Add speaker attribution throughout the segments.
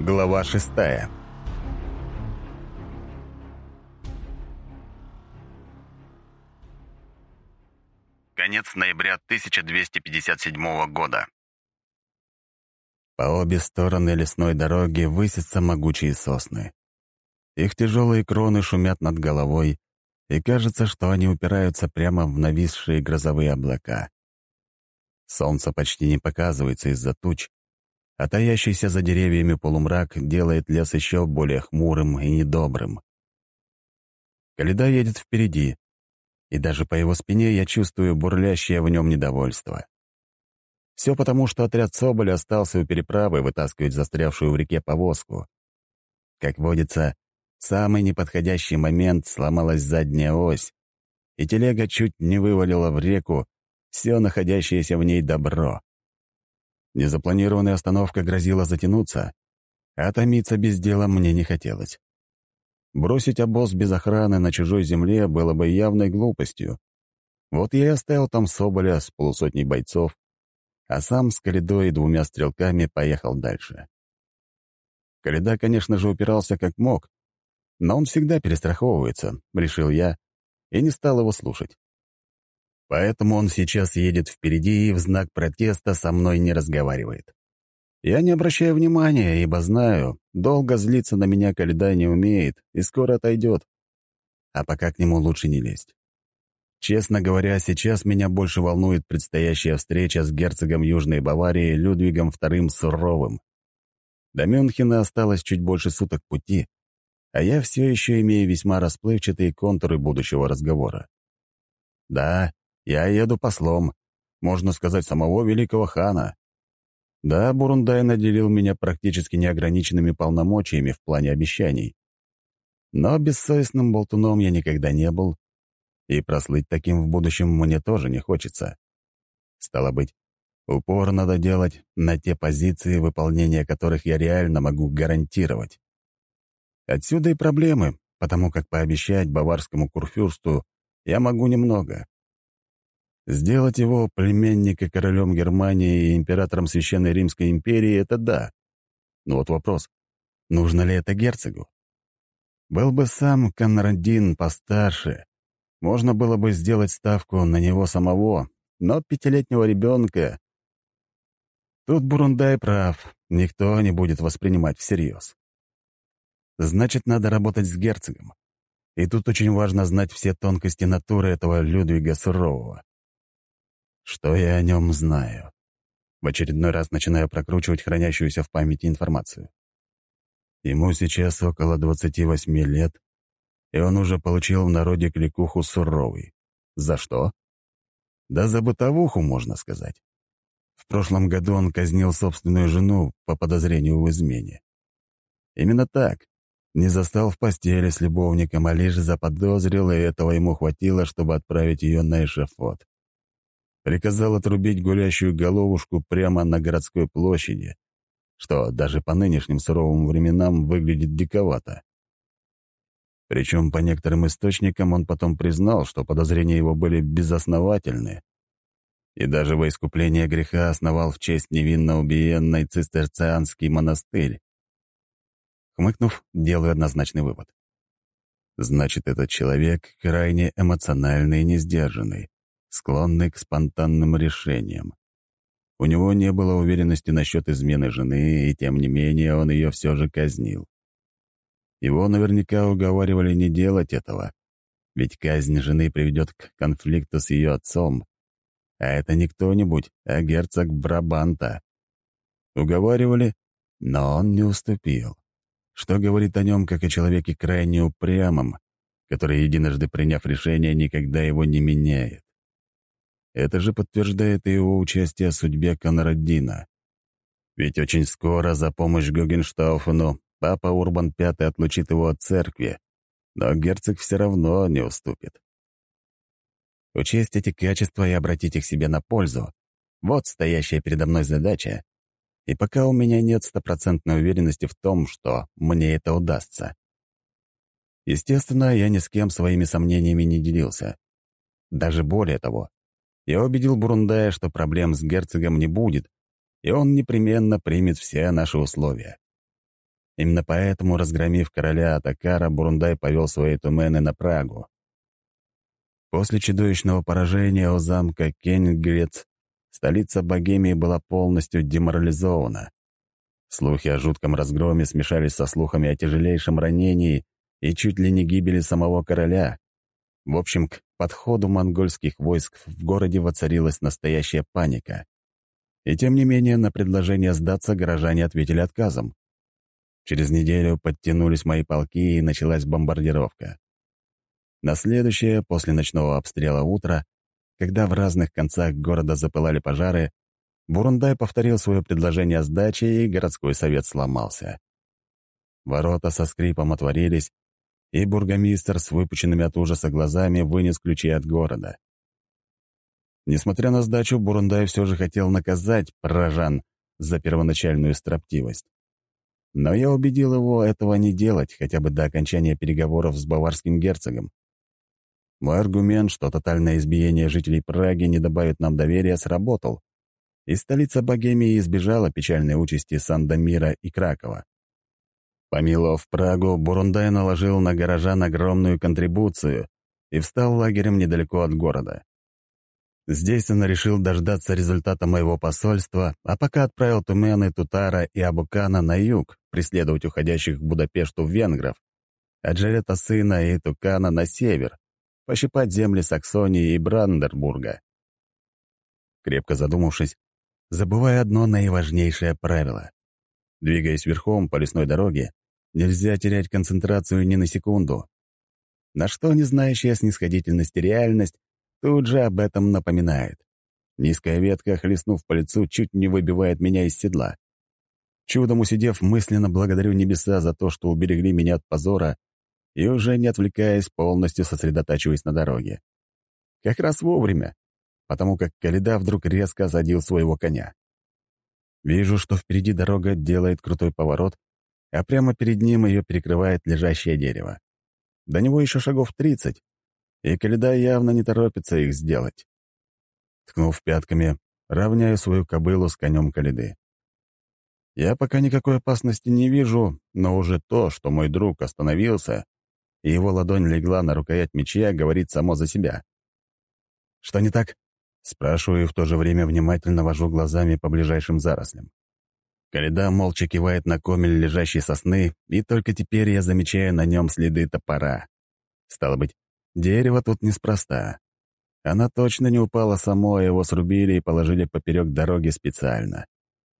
Speaker 1: Глава шестая Конец ноября 1257 года. По обе стороны лесной дороги высятся могучие сосны. Их тяжелые кроны шумят над головой, и кажется, что они упираются прямо в нависшие грозовые облака. Солнце почти не показывается из-за туч, а таящийся за деревьями полумрак делает лес еще более хмурым и недобрым. Каледа едет впереди, и даже по его спине я чувствую бурлящее в нем недовольство. Все потому, что отряд Соболя остался у переправы вытаскивать застрявшую в реке повозку. Как водится, в самый неподходящий момент сломалась задняя ось, и телега чуть не вывалила в реку все находящееся в ней добро. Незапланированная остановка грозила затянуться, а томиться без дела мне не хотелось. Бросить обоз без охраны на чужой земле было бы явной глупостью. Вот я и оставил там Соболя с полусотней бойцов, а сам с Каледой и двумя стрелками поехал дальше. Каледа, конечно же, упирался как мог, но он всегда перестраховывается, решил я, и не стал его слушать. Поэтому он сейчас едет впереди и в знак протеста со мной не разговаривает. Я не обращаю внимания, ибо знаю, долго злиться на меня Каледа не умеет и скоро отойдет. А пока к нему лучше не лезть. Честно говоря, сейчас меня больше волнует предстоящая встреча с герцогом Южной Баварии Людвигом II Суровым. До Мюнхена осталось чуть больше суток пути, а я все еще имею весьма расплывчатые контуры будущего разговора. Да, я еду послом, можно сказать, самого великого хана. Да, Бурундай наделил меня практически неограниченными полномочиями в плане обещаний. Но бессовестным болтуном я никогда не был, и прослыть таким в будущем мне тоже не хочется. Стало быть, упор надо делать на те позиции, выполнения которых я реально могу гарантировать. Отсюда и проблемы, потому как пообещать баварскому курфюрсту я могу немного. Сделать его племенника королем Германии и императором Священной Римской империи — это да. Но вот вопрос, нужно ли это герцогу? Был бы сам Конрадин постарше, можно было бы сделать ставку на него самого, но пятилетнего ребенка... Тут Бурундай прав, никто не будет воспринимать всерьез. Значит, надо работать с герцогом. И тут очень важно знать все тонкости натуры этого Людвига Сурового. Что я о нем знаю? В очередной раз начинаю прокручивать хранящуюся в памяти информацию. Ему сейчас около 28 лет, и он уже получил в народе кликуху суровый. За что? Да за бытовуху, можно сказать. В прошлом году он казнил собственную жену по подозрению в измене. Именно так. Не застал в постели с любовником, а лишь заподозрил, и этого ему хватило, чтобы отправить ее на эшафот. Приказал отрубить гулящую головушку прямо на городской площади, что даже по нынешним суровым временам выглядит диковато. Причем по некоторым источникам он потом признал, что подозрения его были безосновательны, и даже во искупление греха основал в честь невинно убиенной цистерцианский монастырь. Хмыкнув, делаю однозначный вывод. Значит, этот человек крайне эмоциональный и несдержанный, склонный к спонтанным решениям. У него не было уверенности насчет измены жены, и тем не менее он ее все же казнил. Его наверняка уговаривали не делать этого, ведь казнь жены приведет к конфликту с ее отцом. А это не кто-нибудь, а герцог Брабанта. Уговаривали, но он не уступил. Что говорит о нем как о человеке крайне упрямом, который, единожды приняв решение, никогда его не меняет. Это же подтверждает и его участие в судьбе Конрадина. Ведь очень скоро за помощь Гогенштауфену Папа Урбан V отлучит его от церкви, но герцог все равно не уступит. Учесть эти качества и обратить их себе на пользу — вот стоящая передо мной задача, и пока у меня нет стопроцентной уверенности в том, что мне это удастся. Естественно, я ни с кем своими сомнениями не делился. Даже более того, я убедил Бурундая, что проблем с герцогом не будет, и он непременно примет все наши условия. Именно поэтому, разгромив короля Атакара, Бурундай повел свои тумены на Прагу. После чудовищного поражения у замка Кенгрец столица Богемии была полностью деморализована. Слухи о жутком разгроме смешались со слухами о тяжелейшем ранении и чуть ли не гибели самого короля. В общем, к подходу монгольских войск в городе воцарилась настоящая паника. И тем не менее на предложение сдаться горожане ответили отказом. Через неделю подтянулись мои полки, и началась бомбардировка. На следующее, после ночного обстрела утра, когда в разных концах города запылали пожары, Бурундай повторил свое предложение о сдаче, и городской совет сломался. Ворота со скрипом отворились, и бургомистр с выпученными от ужаса глазами вынес ключи от города. Несмотря на сдачу, Бурундай все же хотел наказать прожан за первоначальную строптивость. Но я убедил его этого не делать хотя бы до окончания переговоров с баварским герцогом. Мой аргумент, что тотальное избиение жителей Праги не добавит нам доверия, сработал, и столица Богемии избежала печальной участи Сандомира и Кракова. Помиловав Прагу, Бурундай наложил на горожан огромную контрибуцию и встал лагерем недалеко от города. Здесь он решил дождаться результата моего посольства, а пока отправил Тумены, Тутара и Абукана на юг, преследовать уходящих в Будапешту венгров, а Джерета сына и Тукана на север, пощипать земли Саксонии и Брандербурга. Крепко задумавшись, забывая одно наиважнейшее правило. Двигаясь верхом по лесной дороге, нельзя терять концентрацию ни на секунду. На что незнающая снисходительности реальность тут же об этом напоминает. Низкая ветка, хлестнув по лицу, чуть не выбивает меня из седла. Чудом усидев, мысленно благодарю небеса за то, что уберегли меня от позора и уже не отвлекаясь, полностью сосредотачиваясь на дороге. Как раз вовремя, потому как Каледа вдруг резко осадил своего коня. Вижу, что впереди дорога делает крутой поворот, а прямо перед ним ее перекрывает лежащее дерево. До него еще шагов тридцать, и Каледа явно не торопится их сделать. Ткнув пятками, равняю свою кобылу с конем Каледы. Я пока никакой опасности не вижу, но уже то, что мой друг остановился, и его ладонь легла на рукоять меча, говорит само за себя. «Что не так?» Спрашиваю и в то же время внимательно вожу глазами по ближайшим зарослям. Каледа молча кивает на комель лежащей сосны, и только теперь я замечаю на нем следы топора. Стало быть, дерево тут неспроста. Она точно не упала само, а его срубили и положили поперек дороги специально.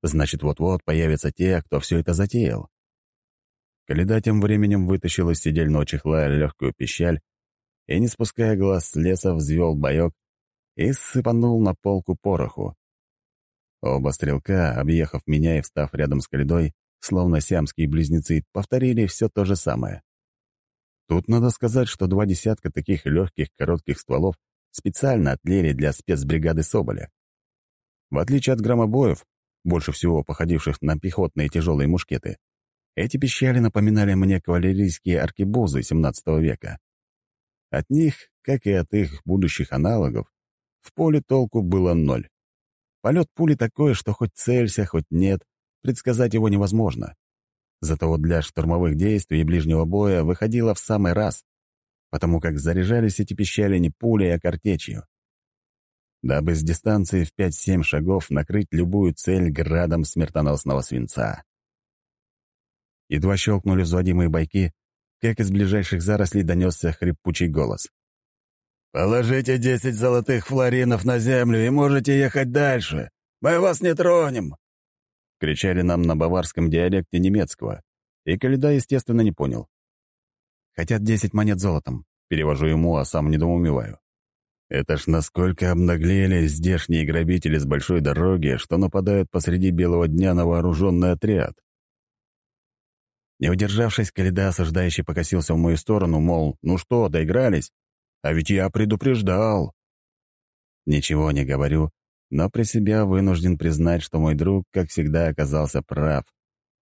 Speaker 1: Значит, вот-вот появятся те, кто все это затеял. Каледа тем временем вытащил из сидельного чехла легкую пищаль и, не спуская глаз с леса, взвел боек и сыпанул на полку пороху. Оба стрелка, объехав меня и встав рядом с Каледой, словно сиамские близнецы, повторили все то же самое. Тут надо сказать, что два десятка таких легких коротких стволов специально отлили для спецбригады Соболя. В отличие от громобоев, больше всего походивших на пехотные тяжелые мушкеты, эти пищали напоминали мне кавалерийские аркебузы XVII века. От них, как и от их будущих аналогов, в поле толку было ноль. Полет пули такой, что хоть целься, хоть нет, предсказать его невозможно. Зато вот для штурмовых действий и ближнего боя выходило в самый раз, потому как заряжались эти пищали не пулей, а картечью. Дабы с дистанции в 5-7 шагов накрыть любую цель градом смертоносного свинца. Едва щелкнули взводимые бойки, как из ближайших зарослей донесся хрипучий голос. «Положите десять золотых флоринов на землю и можете ехать дальше. Мы вас не тронем!» Кричали нам на баварском диалекте немецкого, и Каледа, естественно, не понял. «Хотят десять монет золотом», — перевожу ему, а сам недоумеваю. Это ж насколько обнаглели здешние грабители с большой дороги, что нападают посреди белого дня на вооруженный отряд. Не удержавшись, Каледа осуждающий покосился в мою сторону, мол, ну что, доигрались? А ведь я предупреждал. Ничего не говорю, но при себя вынужден признать, что мой друг, как всегда, оказался прав,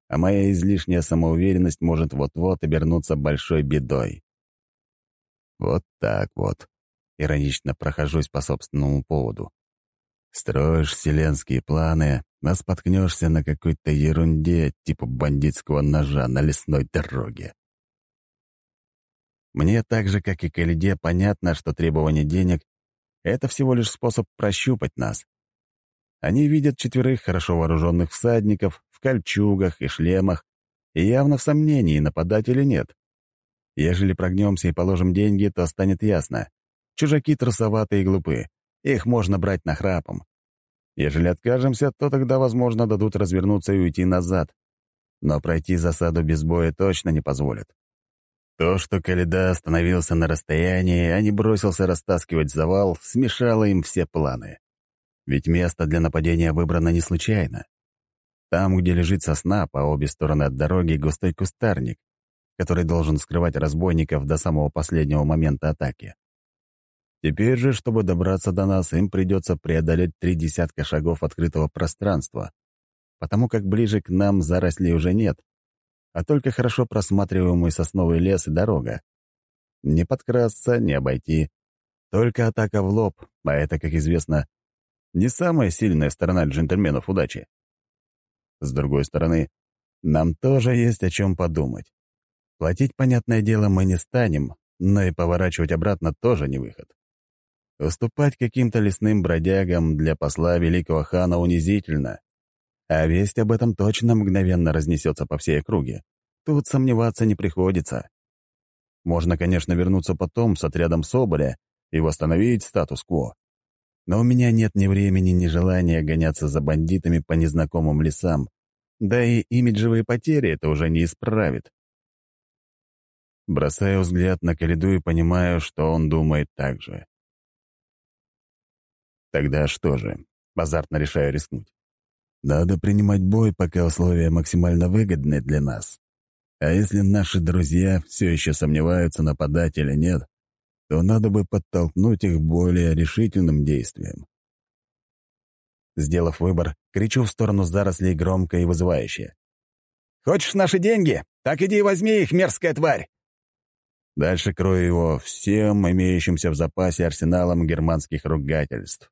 Speaker 1: а моя излишняя самоуверенность может вот-вот обернуться большой бедой. Вот так вот. Иронично прохожусь по собственному поводу. Строишь вселенские планы, а споткнешься на какой-то ерунде типа бандитского ножа на лесной дороге. Мне так же, как и Калиде, понятно, что требование денег — это всего лишь способ прощупать нас. Они видят четверых хорошо вооруженных всадников в кольчугах и шлемах и явно в сомнении, нападать или нет. Ежели прогнемся и положим деньги, то станет ясно. Чужаки трусоватые и глупы. Их можно брать нахрапом. Ежели откажемся, то тогда, возможно, дадут развернуться и уйти назад. Но пройти засаду без боя точно не позволят. То, что Каледа остановился на расстоянии, а не бросился растаскивать завал, смешало им все планы. Ведь место для нападения выбрано не случайно. Там, где лежит сосна, по обе стороны от дороги густой кустарник, который должен скрывать разбойников до самого последнего момента атаки. Теперь же, чтобы добраться до нас, им придется преодолеть три десятка шагов открытого пространства, потому как ближе к нам зарослей уже нет, а только хорошо просматриваемый сосновый лес и дорога. Не подкрасться, не обойти. Только атака в лоб, а это, как известно, не самая сильная сторона джентльменов удачи. С другой стороны, нам тоже есть о чем подумать. Платить, понятное дело, мы не станем, но и поворачивать обратно тоже не выход. Уступать каким-то лесным бродягам для посла великого хана унизительно. А весть об этом точно мгновенно разнесется по всей округе. Тут сомневаться не приходится. Можно, конечно, вернуться потом с отрядом Соболя и восстановить статус-кво. Но у меня нет ни времени, ни желания гоняться за бандитами по незнакомым лесам. Да и имиджевые потери это уже не исправит. Бросаю взгляд на Калиду и понимаю, что он думает так же. Тогда что же? Азартно решаю рискнуть. Надо принимать бой, пока условия максимально выгодны для нас. А если наши друзья все еще сомневаются, нападать или нет, то надо бы подтолкнуть их более решительным действиям. Сделав выбор, кричу в сторону зарослей громко и вызывающе. «Хочешь наши деньги? Так иди и возьми их, мерзкая тварь!» Дальше крою его всем имеющимся в запасе арсеналом германских ругательств.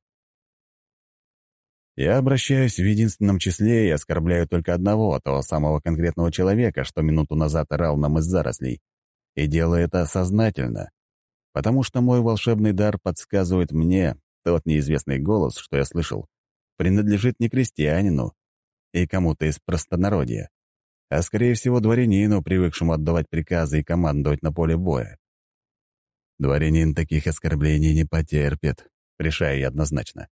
Speaker 1: Я обращаюсь в единственном числе и оскорбляю только одного, того самого конкретного человека, что минуту назад орал нам из зарослей. И делаю это сознательно, потому что мой волшебный дар подсказывает мне, тот неизвестный голос, что я слышал, принадлежит не крестьянину и кому-то из простонародья, а, скорее всего, дворянину, привыкшему отдавать приказы и командовать на поле боя. Дворянин таких оскорблений не потерпит, решаю я однозначно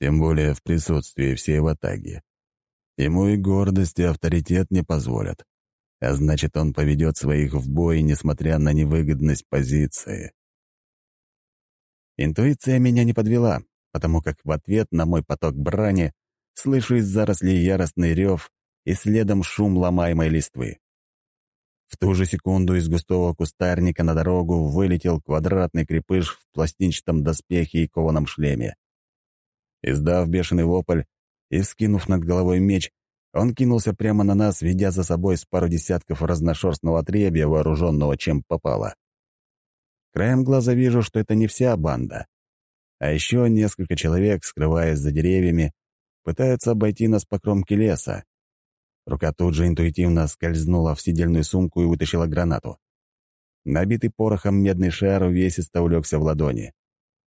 Speaker 1: тем более в присутствии всей ватаги. Ему и гордость, и авторитет не позволят. А значит, он поведет своих в бой, несмотря на невыгодность позиции. Интуиция меня не подвела, потому как в ответ на мой поток брани слышу из зарослей яростный рев и следом шум ломаемой листвы. В ту же секунду из густого кустарника на дорогу вылетел квадратный крепыш в пластинчатом доспехе и кованом шлеме. Издав бешеный вопль и скинув над головой меч, он кинулся прямо на нас, ведя за собой с пару десятков разношерстного отребья, вооруженного чем попало. Краем глаза вижу, что это не вся банда. А еще несколько человек, скрываясь за деревьями, пытаются обойти нас по кромке леса. Рука тут же интуитивно скользнула в сидельную сумку и вытащила гранату. Набитый порохом медный шар увесисто улегся в ладони.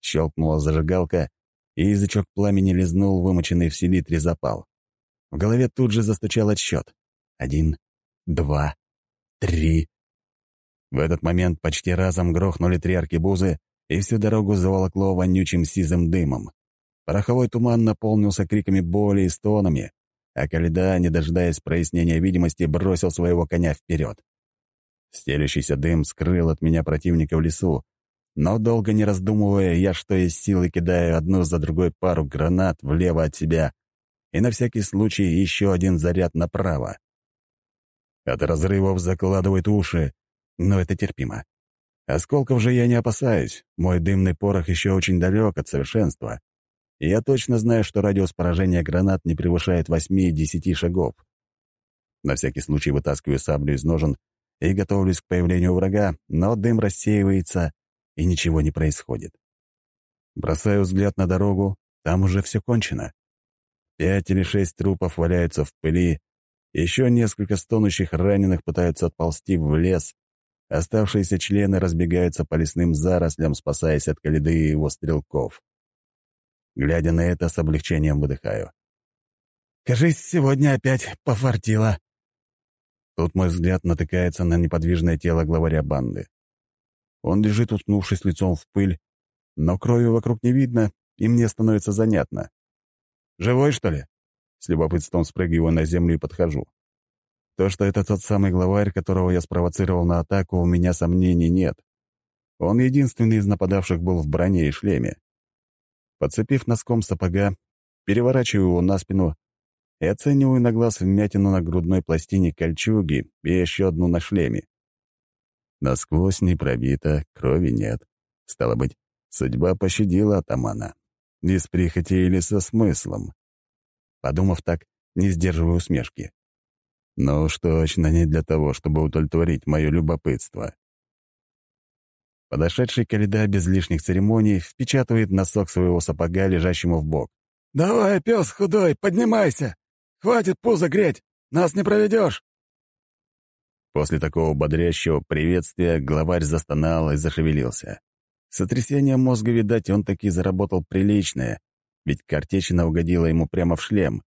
Speaker 1: Щелкнула зажигалка, и язычок пламени лизнул вымоченный в селитре запал. В голове тут же застучал отсчет. Один, два, три. В этот момент почти разом грохнули три аркебузы, и всю дорогу заволокло вонючим сизым дымом. Пороховой туман наполнился криками боли и стонами, а Каледа, не дожидаясь прояснения видимости, бросил своего коня вперед. Стелющийся дым скрыл от меня противника в лесу, но долго не раздумывая, я что из силы кидаю одну за другой пару гранат влево от себя и на всякий случай еще один заряд направо. От разрывов закладывает уши, но это терпимо. Осколков же я не опасаюсь, мой дымный порох еще очень далек от совершенства. Я точно знаю, что радиус поражения гранат не превышает 8-10 шагов. На всякий случай вытаскиваю саблю из ножен и готовлюсь к появлению врага, но дым рассеивается, и ничего не происходит. Бросаю взгляд на дорогу, там уже все кончено. Пять или шесть трупов валяются в пыли, еще несколько стонущих раненых пытаются отползти в лес, оставшиеся члены разбегаются по лесным зарослям, спасаясь от Калиды и его стрелков. Глядя на это, с облегчением выдыхаю. «Кажись, сегодня опять пофартило». Тут мой взгляд натыкается на неподвижное тело главаря банды. Он лежит, уткнувшись лицом в пыль, но крови вокруг не видно, и мне становится занятно. «Живой, что ли?» С любопытством спрыгиваю на землю и подхожу. То, что это тот самый главарь, которого я спровоцировал на атаку, у меня сомнений нет. Он единственный из нападавших был в броне и шлеме. Подцепив носком сапога, переворачиваю его на спину и оцениваю на глаз вмятину на грудной пластине кольчуги и еще одну на шлеме. Насквозь не пробито, крови нет. Стало быть, судьба пощадила атамана. Без прихоти или со смыслом. Подумав так, не сдерживаю усмешки. Но уж точно не для того, чтобы удовлетворить мое любопытство. Подошедший Каледа без лишних церемоний впечатывает носок своего сапога, лежащему в бок.
Speaker 2: «Давай, пес худой, поднимайся! Хватит пузо греть! Нас не проведешь!»
Speaker 1: После такого бодрящего приветствия главарь застонал и зашевелился. Сотрясение мозга, видать, он таки заработал приличное, ведь картечина угодила ему прямо в шлем.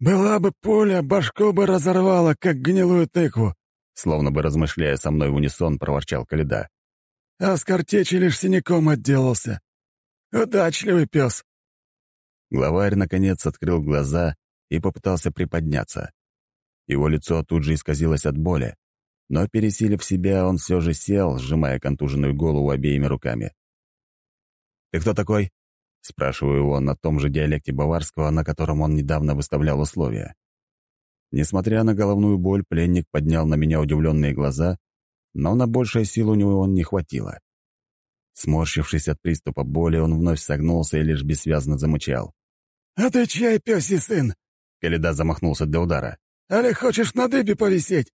Speaker 2: «Была бы пуля, башку бы разорвала, как гнилую тыкву»,
Speaker 1: словно бы размышляя со мной в унисон, проворчал Каледа.
Speaker 2: «А с картечи лишь синяком отделался. Удачливый пес».
Speaker 1: Главарь, наконец, открыл глаза и попытался приподняться. Его лицо тут же исказилось от боли, но, пересилив себя, он все же сел, сжимая контуженную голову обеими руками. «Ты кто такой?» Спрашиваю его на том же диалекте баварского, на котором он недавно выставлял условия. Несмотря на головную боль, пленник поднял на меня удивленные глаза, но на большее силу у него не хватило. Сморщившись от приступа боли, он вновь согнулся и лишь бессвязно замычал.
Speaker 2: «А чья пёсий сын?»
Speaker 1: Каледа замахнулся для удара.
Speaker 2: «Али хочешь на дыбе повисеть?»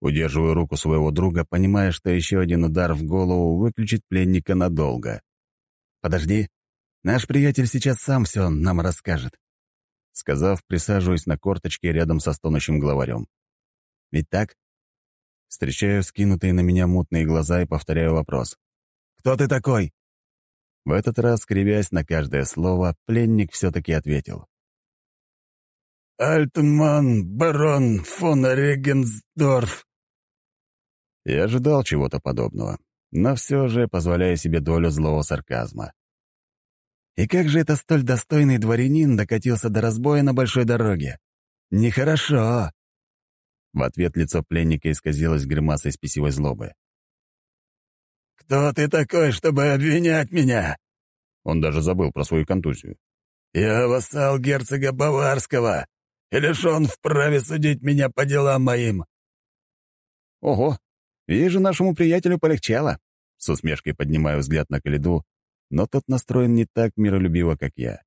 Speaker 1: Удерживаю руку своего друга, понимая, что еще один удар в голову выключит пленника надолго. «Подожди», Наш приятель сейчас сам все нам расскажет». Сказав, присаживаюсь на корточке рядом со стонущим главарем. «Ведь так?» Встречаю скинутые на меня мутные глаза и повторяю вопрос. «Кто ты такой?» В этот раз, кривясь на каждое слово, пленник все-таки ответил.
Speaker 2: «Альтман, барон фон Регенсдорф».
Speaker 1: Я ожидал чего-то подобного, но все же позволяю себе долю злого сарказма. И как же это столь достойный дворянин докатился до разбоя на большой дороге? Нехорошо. В ответ лицо пленника исказилось гримасой спесивой злобы.
Speaker 2: «Кто ты такой, чтобы обвинять меня?»
Speaker 1: Он даже забыл про свою контузию.
Speaker 2: «Я вассал герцога Баварского и лишен вправе судить меня по делам моим».
Speaker 1: «Ого, вижу, нашему приятелю полегчало». С усмешкой поднимаю взгляд на Калиду, но тот настроен не так миролюбиво, как я.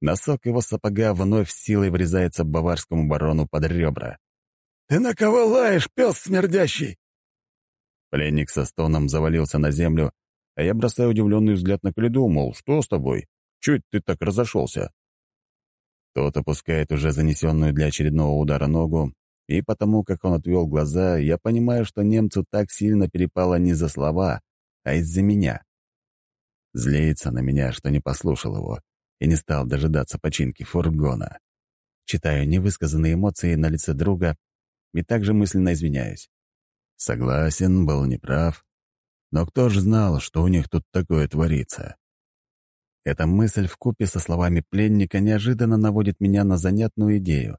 Speaker 1: Носок его сапога вновь силой врезается баварскому барону под ребра.
Speaker 2: «Ты на кого лаешь, пес смердящий?»
Speaker 1: Пленник со стоном завалился на землю, а я бросаю удивленный взгляд на Калиду, мол, что с тобой? Чуть ты так разошелся? Тот опускает уже занесенную для очередного удара ногу, и потому, как он отвел глаза, я понимаю, что немцу так сильно перепало не за слова, а из-за меня. Злится на меня, что не послушал его и не стал дожидаться починки фургона. Читаю невысказанные эмоции на лице друга и также мысленно извиняюсь. Согласен, был неправ. Но кто же знал, что у них тут такое творится? Эта мысль в купе со словами пленника неожиданно наводит меня на занятную идею.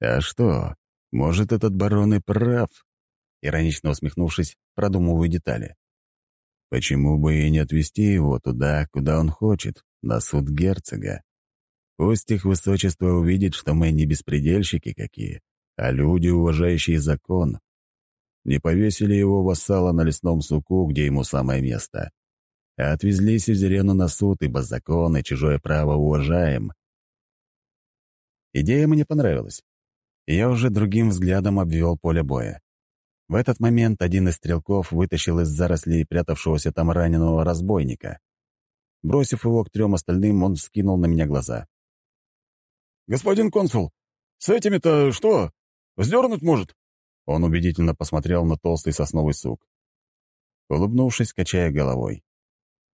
Speaker 1: «А что, может, этот барон и прав?» Иронично усмехнувшись, продумываю детали. Почему бы и не отвезти его туда, куда он хочет, на суд герцога? Пусть их высочество увидит, что мы не беспредельщики какие, а люди, уважающие закон. Не повесили его вассала на лесном суку, где ему самое место, отвезли сюзерену на суд, ибо закон и чужое право уважаем. Идея мне понравилась. Я уже другим взглядом обвел поле боя. В этот момент один из стрелков вытащил из зарослей прятавшегося там раненого разбойника. Бросив его к трем остальным, он вскинул на меня глаза.
Speaker 2: господин консул, с этими-то что? Вздернуть может?»
Speaker 1: Он убедительно посмотрел на толстый сосновый сук. Улыбнувшись, качая головой.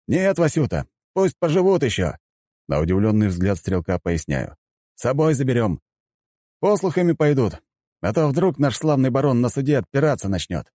Speaker 2: «Нет, Васюта, пусть поживут еще!» На удивленный взгляд стрелка поясняю. «С собой заберем. Послухами пойдут, а то вдруг наш славный барон на суде отпираться начнет».